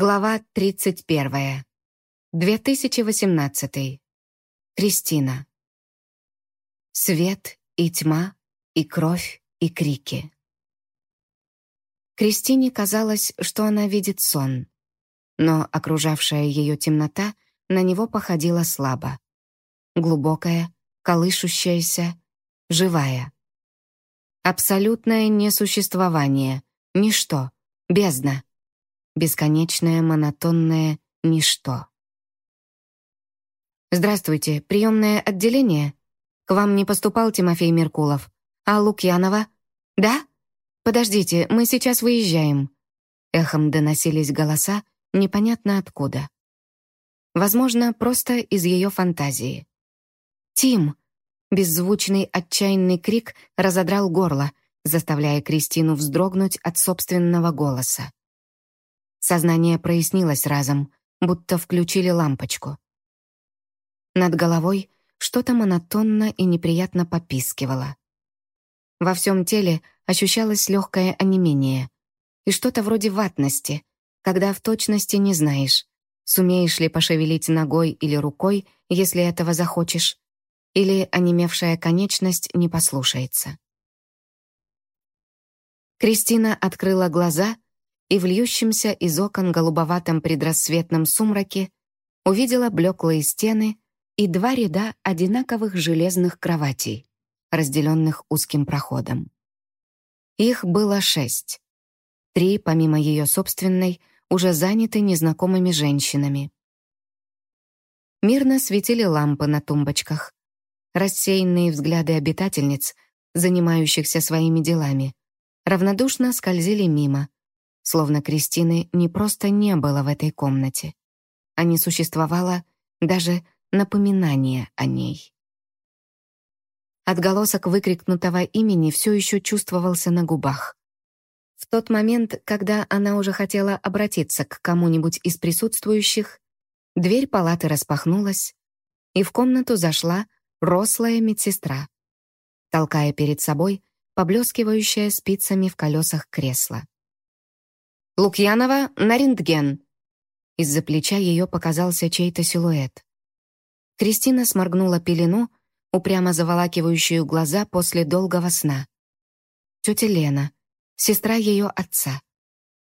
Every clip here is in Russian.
Глава 31. 2018. Кристина. Свет и тьма, и кровь, и крики. Кристине казалось, что она видит сон, но окружавшая ее темнота на него походила слабо. Глубокая, колышущаяся, живая. Абсолютное несуществование, ничто, бездна — бесконечное монотонное ничто. «Здравствуйте, приемное отделение? К вам не поступал Тимофей Меркулов. А Лукьянова? Да? Подождите, мы сейчас выезжаем». Эхом доносились голоса, непонятно откуда. Возможно, просто из ее фантазии. «Тим!» Беззвучный отчаянный крик разодрал горло, заставляя Кристину вздрогнуть от собственного голоса. Сознание прояснилось разом, будто включили лампочку. Над головой что-то монотонно и неприятно попискивало. Во всем теле ощущалось легкое онемение и что-то вроде ватности, когда в точности не знаешь, сумеешь ли пошевелить ногой или рукой, если этого захочешь, или онемевшая конечность не послушается. Кристина открыла глаза — и в льющемся из окон голубоватом предрассветном сумраке увидела блеклые стены и два ряда одинаковых железных кроватей, разделенных узким проходом. Их было шесть. Три, помимо ее собственной, уже заняты незнакомыми женщинами. Мирно светили лампы на тумбочках. Рассеянные взгляды обитательниц, занимающихся своими делами, равнодушно скользили мимо, словно Кристины не просто не было в этой комнате, а не существовало даже напоминание о ней. Отголосок выкрикнутого имени все еще чувствовался на губах. В тот момент, когда она уже хотела обратиться к кому-нибудь из присутствующих, дверь палаты распахнулась, и в комнату зашла рослая медсестра, толкая перед собой поблескивающее спицами в колесах кресло. «Лукьянова на рентген!» Из-за плеча ее показался чей-то силуэт. Кристина сморгнула пелену, упрямо заволакивающую глаза после долгого сна. Тетя Лена, сестра ее отца.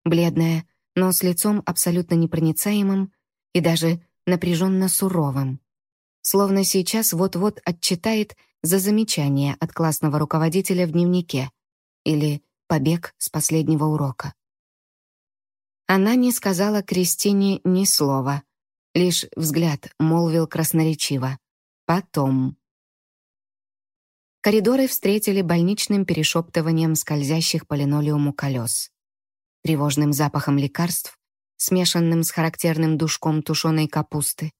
Бледная, но с лицом абсолютно непроницаемым и даже напряженно суровым. Словно сейчас вот-вот отчитает за замечание от классного руководителя в дневнике или побег с последнего урока. Она не сказала Кристине ни слова, лишь взгляд молвил красноречиво. «Потом». Коридоры встретили больничным перешептыванием скользящих по линолеуму колес, тревожным запахом лекарств, смешанным с характерным душком тушеной капусты,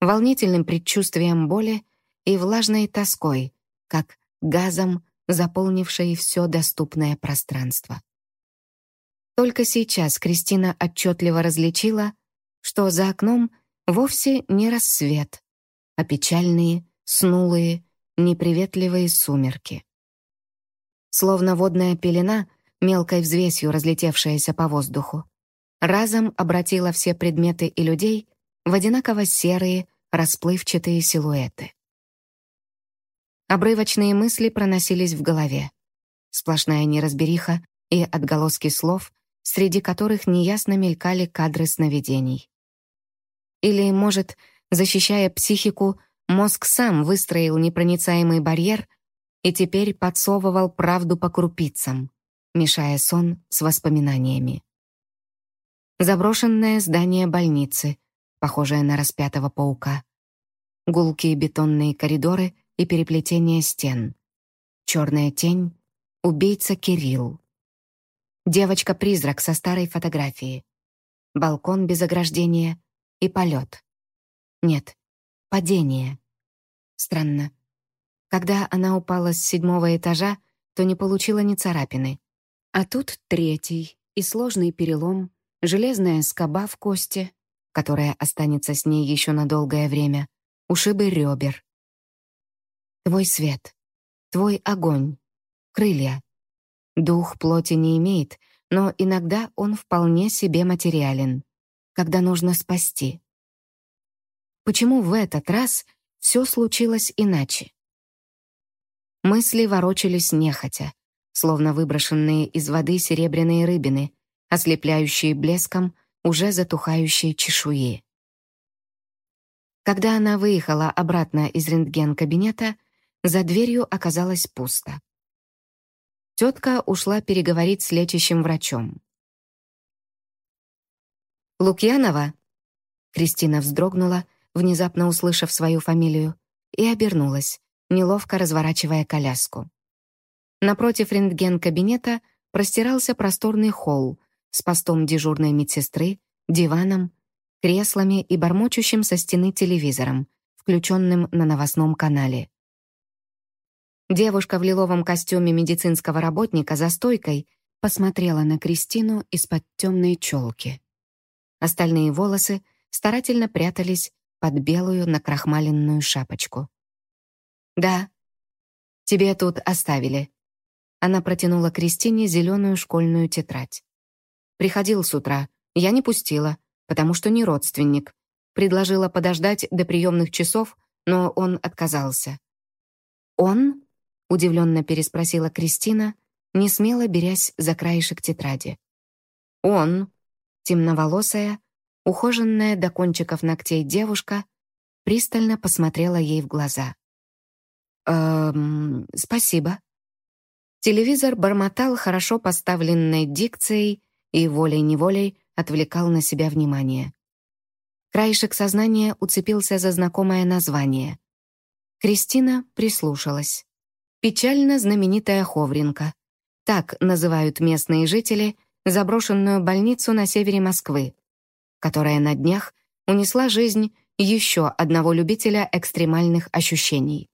волнительным предчувствием боли и влажной тоской, как газом, заполнившей все доступное пространство. Только сейчас Кристина отчетливо различила, что за окном вовсе не рассвет, а печальные, снулые, неприветливые сумерки. Словно водная пелена, мелкой взвесью разлетевшаяся по воздуху, разом обратила все предметы и людей в одинаково серые, расплывчатые силуэты. Обрывочные мысли проносились в голове. Сплошная неразбериха и отголоски слов, среди которых неясно мелькали кадры сновидений. Или, может, защищая психику, мозг сам выстроил непроницаемый барьер и теперь подсовывал правду по крупицам, мешая сон с воспоминаниями. Заброшенное здание больницы, похожее на распятого паука. Гулкие бетонные коридоры и переплетение стен. Черная тень — убийца Кирилл. Девочка-призрак со старой фотографии. Балкон без ограждения и полет. Нет, падение. Странно. Когда она упала с седьмого этажа, то не получила ни царапины. А тут третий и сложный перелом, железная скоба в кости, которая останется с ней еще на долгое время, ушибы ребер. Твой свет, твой огонь, крылья, Дух плоти не имеет, но иногда он вполне себе материален, когда нужно спасти. Почему в этот раз все случилось иначе? Мысли ворочались нехотя, словно выброшенные из воды серебряные рыбины, ослепляющие блеском уже затухающие чешуи. Когда она выехала обратно из рентген-кабинета, за дверью оказалось пусто. Тетка ушла переговорить с лечащим врачом. «Лукьянова?» Кристина вздрогнула, внезапно услышав свою фамилию, и обернулась, неловко разворачивая коляску. Напротив рентген-кабинета простирался просторный холл с постом дежурной медсестры, диваном, креслами и бормочущим со стены телевизором, включенным на новостном канале. Девушка в лиловом костюме медицинского работника за стойкой посмотрела на Кристину из-под темной челки. Остальные волосы старательно прятались под белую накрахмаленную шапочку. «Да, тебе тут оставили». Она протянула Кристине зеленую школьную тетрадь. «Приходил с утра. Я не пустила, потому что не родственник. Предложила подождать до приемных часов, но он отказался». «Он?» — удивленно переспросила Кристина, не смело берясь за краешек тетради. «Он», темноволосая, ухоженная до кончиков ногтей девушка, пристально посмотрела ей в глаза. «Эм, спасибо». Телевизор бормотал хорошо поставленной дикцией и волей-неволей отвлекал на себя внимание. Краешек сознания уцепился за знакомое название. Кристина прислушалась. Печально знаменитая Ховринка. Так называют местные жители заброшенную больницу на севере Москвы, которая на днях унесла жизнь еще одного любителя экстремальных ощущений.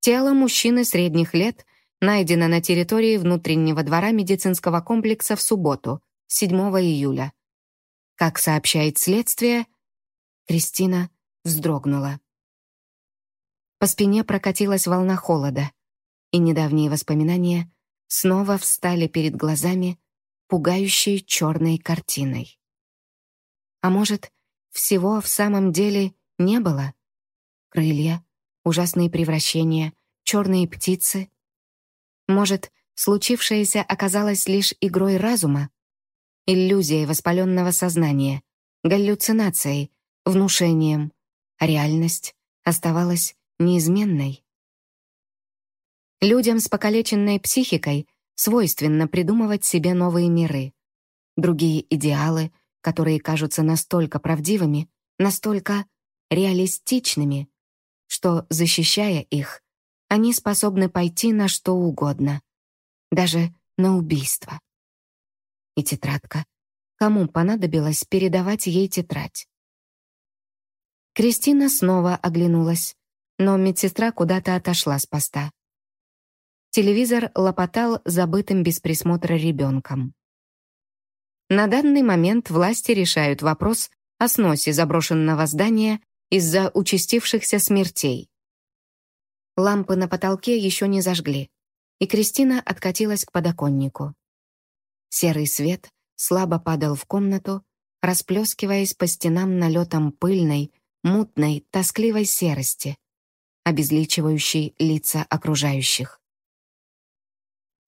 Тело мужчины средних лет найдено на территории внутреннего двора медицинского комплекса в субботу, 7 июля. Как сообщает следствие, Кристина вздрогнула. По спине прокатилась волна холода, и недавние воспоминания снова встали перед глазами, пугающей черной картиной. А может, всего в самом деле не было? Крылья, ужасные превращения, черные птицы? Может, случившееся оказалось лишь игрой разума? Иллюзией воспаленного сознания, галлюцинацией, внушением, реальность оставалась неизменной. Людям с покалеченной психикой свойственно придумывать себе новые миры, другие идеалы, которые кажутся настолько правдивыми, настолько реалистичными, что, защищая их, они способны пойти на что угодно, даже на убийство. И тетрадка. Кому понадобилось передавать ей тетрадь? Кристина снова оглянулась, но медсестра куда-то отошла с поста. Телевизор лопотал забытым без присмотра ребенком. На данный момент власти решают вопрос о сносе заброшенного здания из-за участившихся смертей. Лампы на потолке еще не зажгли, и Кристина откатилась к подоконнику. Серый свет слабо падал в комнату, расплескиваясь по стенам налетом пыльной, мутной, тоскливой серости, обезличивающей лица окружающих.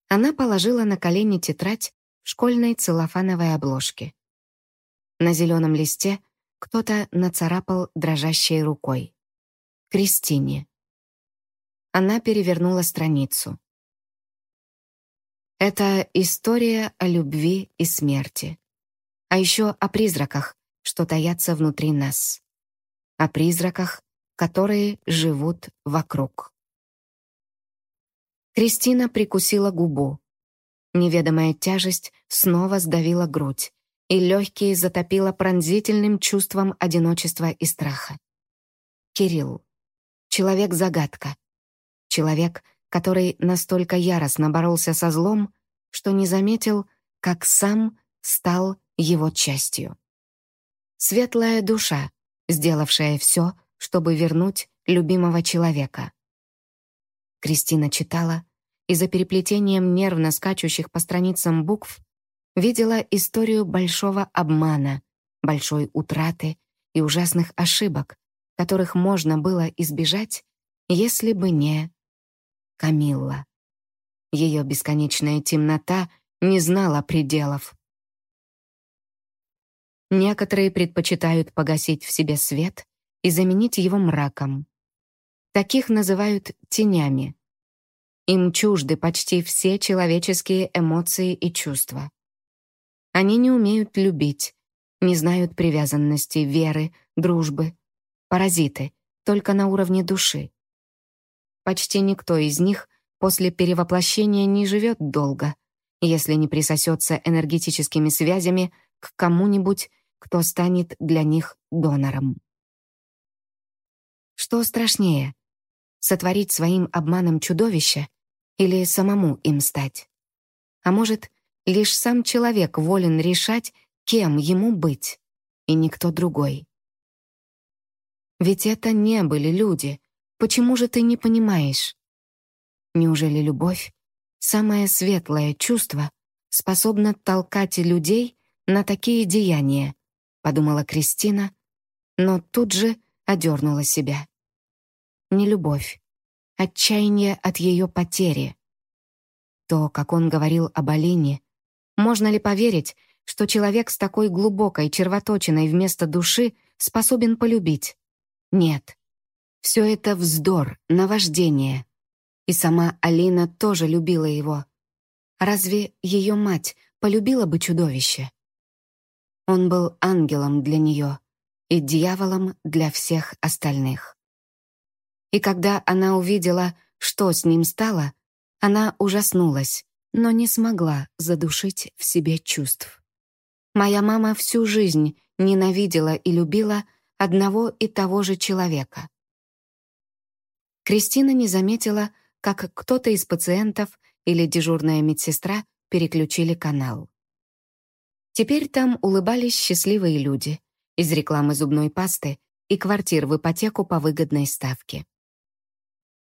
Она положила на колени тетрадь в школьной целлофановой обложке. На зеленом листе кто-то нацарапал дрожащей рукой. «Кристине». Она перевернула страницу. Это история о любви и смерти. А еще о призраках, что таятся внутри нас. О призраках, которые живут вокруг. Кристина прикусила губу. Неведомая тяжесть снова сдавила грудь, и легкие затопила пронзительным чувством одиночества и страха. Кирилл. Человек-загадка. Человек, который настолько яростно боролся со злом, что не заметил, как сам стал его частью. Светлая душа, сделавшая все, чтобы вернуть любимого человека. Кристина читала, и за переплетением нервно скачущих по страницам букв видела историю большого обмана, большой утраты и ужасных ошибок, которых можно было избежать, если бы не Камилла. Ее бесконечная темнота не знала пределов. Некоторые предпочитают погасить в себе свет и заменить его мраком. Таких называют тенями. Им чужды почти все человеческие эмоции и чувства. Они не умеют любить, не знают привязанности, веры, дружбы. Паразиты, только на уровне души. Почти никто из них после перевоплощения не живет долго, если не присосется энергетическими связями к кому-нибудь, кто станет для них донором. Что страшнее, сотворить своим обманом чудовище или самому им стать? А может, лишь сам человек волен решать, кем ему быть, и никто другой. Ведь это не были люди. Почему же ты не понимаешь? Неужели любовь, самое светлое чувство, способна толкать людей на такие деяния, подумала Кристина, но тут же одернула себя. Не любовь, отчаяние от ее потери. То, как он говорил об Алине, можно ли поверить, что человек с такой глубокой червоточиной вместо души способен полюбить? Нет. Все это вздор, наваждение. И сама Алина тоже любила его. Разве ее мать полюбила бы чудовище? Он был ангелом для нее и дьяволом для всех остальных. И когда она увидела, что с ним стало, она ужаснулась, но не смогла задушить в себе чувств. Моя мама всю жизнь ненавидела и любила одного и того же человека. Кристина не заметила, как кто-то из пациентов или дежурная медсестра переключили канал. Теперь там улыбались счастливые люди из рекламы зубной пасты и квартир в ипотеку по выгодной ставке.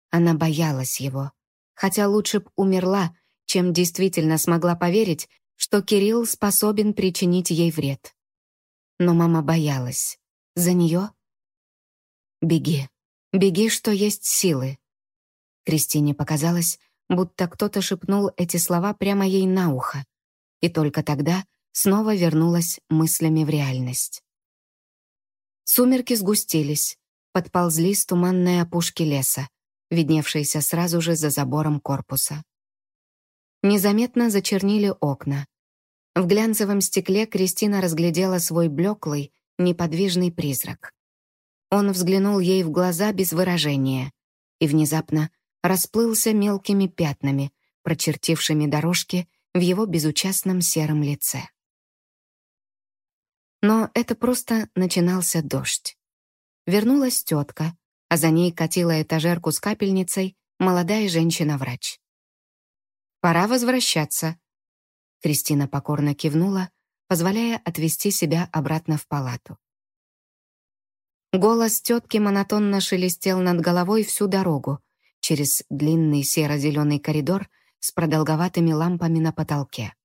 Она боялась его, хотя лучше б умерла, чем действительно смогла поверить, что Кирилл способен причинить ей вред. Но мама боялась. За нее? Беги. Беги, что есть силы. Кристине показалось, будто кто-то шепнул эти слова прямо ей на ухо. И только тогда снова вернулась мыслями в реальность. Сумерки сгустились, подползли с туманной опушки леса, видневшейся сразу же за забором корпуса. Незаметно зачернили окна. В глянцевом стекле Кристина разглядела свой блеклый, неподвижный призрак. Он взглянул ей в глаза без выражения и внезапно расплылся мелкими пятнами, прочертившими дорожки в его безучастном сером лице. Но это просто начинался дождь. Вернулась тетка, а за ней катила этажерку с капельницей молодая женщина-врач. «Пора возвращаться». Кристина покорно кивнула, позволяя отвести себя обратно в палату. Голос тетки монотонно шелестел над головой всю дорогу, через длинный серо-зеленый коридор с продолговатыми лампами на потолке.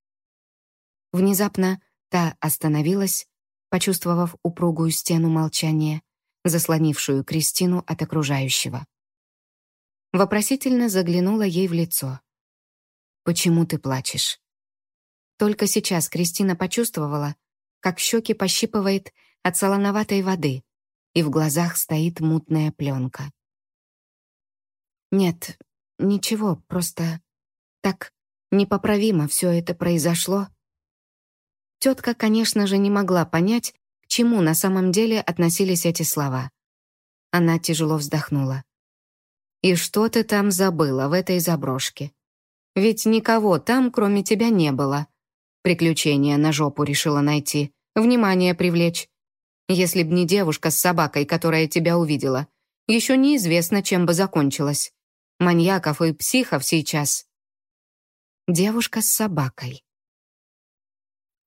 Внезапно та остановилась, почувствовав упругую стену молчания, заслонившую Кристину от окружающего. Вопросительно заглянула ей в лицо. «Почему ты плачешь?» Только сейчас Кристина почувствовала, как щеки пощипывает от солоноватой воды, и в глазах стоит мутная пленка. «Нет, ничего, просто так непоправимо все это произошло». Тетка, конечно же, не могла понять, к чему на самом деле относились эти слова. Она тяжело вздохнула. «И что ты там забыла в этой заброшке? Ведь никого там, кроме тебя, не было. Приключения на жопу решила найти, внимание привлечь. Если б не девушка с собакой, которая тебя увидела, еще неизвестно, чем бы закончилось. Маньяков и психов сейчас. Девушка с собакой.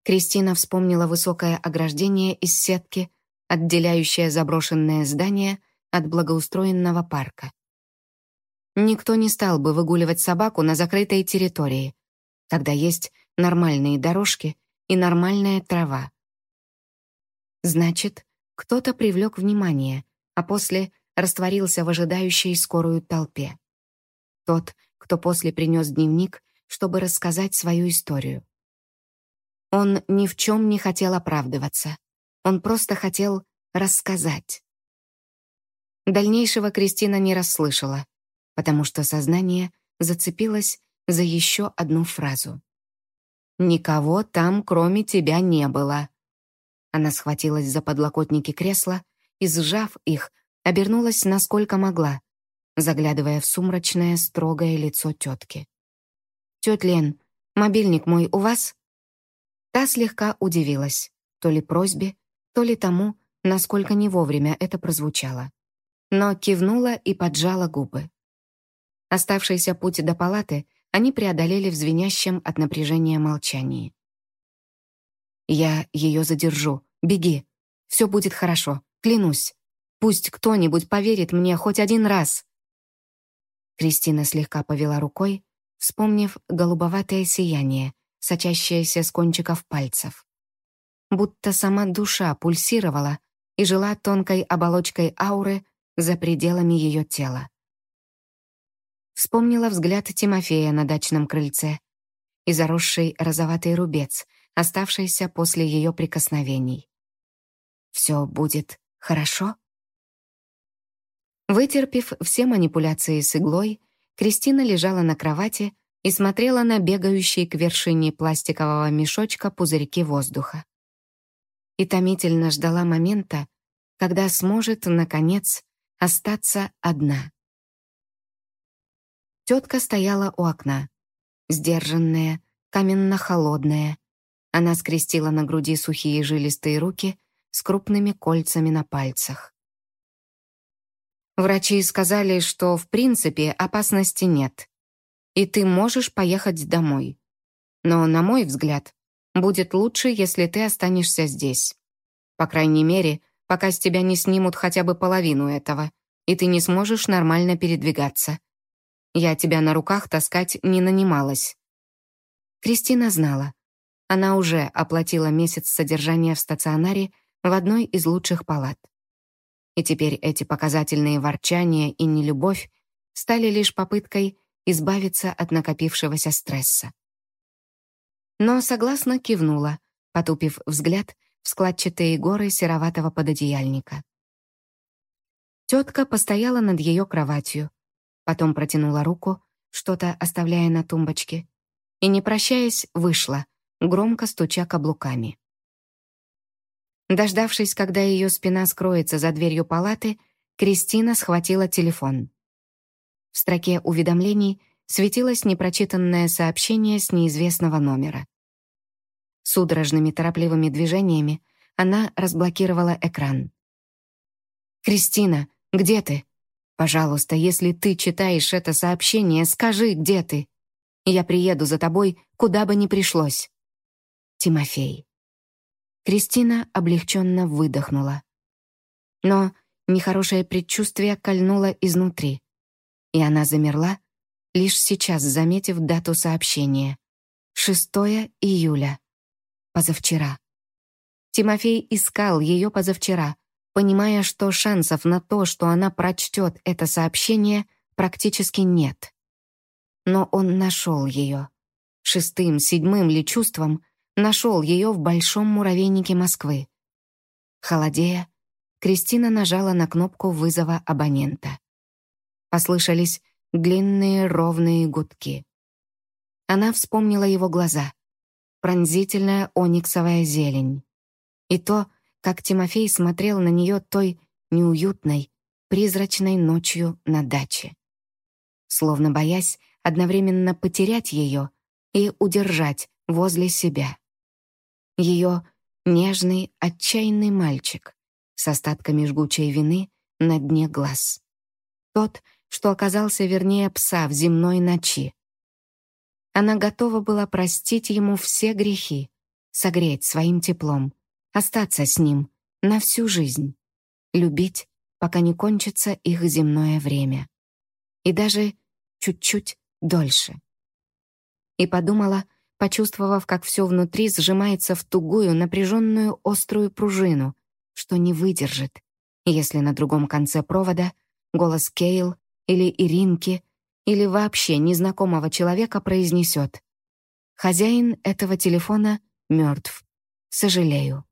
Кристина вспомнила высокое ограждение из сетки, отделяющее заброшенное здание от благоустроенного парка. Никто не стал бы выгуливать собаку на закрытой территории, когда есть нормальные дорожки и нормальная трава. Значит, кто-то привлек внимание, а после растворился в ожидающей скорую толпе. Тот, кто после принес дневник, чтобы рассказать свою историю. Он ни в чем не хотел оправдываться. Он просто хотел рассказать. Дальнейшего Кристина не расслышала, потому что сознание зацепилось за еще одну фразу. «Никого там, кроме тебя, не было». Она схватилась за подлокотники кресла и, сжав их, обернулась насколько могла, заглядывая в сумрачное, строгое лицо тетки. «Тетя Лен, мобильник мой у вас?» Та слегка удивилась, то ли просьбе, то ли тому, насколько не вовремя это прозвучало. Но кивнула и поджала губы. Оставшийся путь до палаты они преодолели в звенящем от напряжения молчании. «Я ее задержу. Беги. Все будет хорошо. Клянусь. Пусть кто-нибудь поверит мне хоть один раз». Кристина слегка повела рукой, вспомнив голубоватое сияние, сочащаяся с кончиков пальцев. Будто сама душа пульсировала и жила тонкой оболочкой ауры за пределами ее тела. Вспомнила взгляд Тимофея на дачном крыльце и заросший розоватый рубец, оставшийся после ее прикосновений. «Все будет хорошо?» Вытерпев все манипуляции с иглой, Кристина лежала на кровати и смотрела на бегающие к вершине пластикового мешочка пузырьки воздуха. И томительно ждала момента, когда сможет, наконец, остаться одна. Тетка стояла у окна, сдержанная, каменно-холодная. Она скрестила на груди сухие жилистые руки с крупными кольцами на пальцах. Врачи сказали, что в принципе опасности нет и ты можешь поехать домой. Но, на мой взгляд, будет лучше, если ты останешься здесь. По крайней мере, пока с тебя не снимут хотя бы половину этого, и ты не сможешь нормально передвигаться. Я тебя на руках таскать не нанималась». Кристина знала. Она уже оплатила месяц содержания в стационаре в одной из лучших палат. И теперь эти показательные ворчания и нелюбовь стали лишь попыткой избавиться от накопившегося стресса. Но согласно кивнула, потупив взгляд в складчатые горы сероватого пододеяльника. Тетка постояла над ее кроватью, потом протянула руку, что-то оставляя на тумбочке, и, не прощаясь, вышла, громко стуча каблуками. Дождавшись, когда ее спина скроется за дверью палаты, Кристина схватила телефон. В строке уведомлений светилось непрочитанное сообщение с неизвестного номера. Судорожными торопливыми движениями она разблокировала экран. «Кристина, где ты? Пожалуйста, если ты читаешь это сообщение, скажи, где ты. Я приеду за тобой, куда бы ни пришлось. Тимофей». Кристина облегченно выдохнула. Но нехорошее предчувствие кольнуло изнутри и она замерла, лишь сейчас заметив дату сообщения. 6 июля. Позавчера. Тимофей искал ее позавчера, понимая, что шансов на то, что она прочтет это сообщение, практически нет. Но он нашел ее. Шестым, седьмым ли чувством нашел ее в большом муравейнике Москвы. Холодея, Кристина нажала на кнопку вызова абонента. Послышались длинные ровные гудки. Она вспомнила его глаза. Пронзительная ониксовая зелень. И то, как Тимофей смотрел на нее той неуютной, призрачной ночью на даче. Словно боясь одновременно потерять ее и удержать возле себя. Ее нежный, отчаянный мальчик с остатками жгучей вины на дне глаз. Тот, что оказался вернее пса в земной ночи. Она готова была простить ему все грехи, согреть своим теплом, остаться с ним на всю жизнь, любить, пока не кончится их земное время. И даже чуть-чуть дольше. И подумала, почувствовав, как все внутри сжимается в тугую, напряженную, острую пружину, что не выдержит, если на другом конце провода голос Кейл или Иринки или вообще незнакомого человека произнесет «Хозяин этого телефона мертв. Сожалею».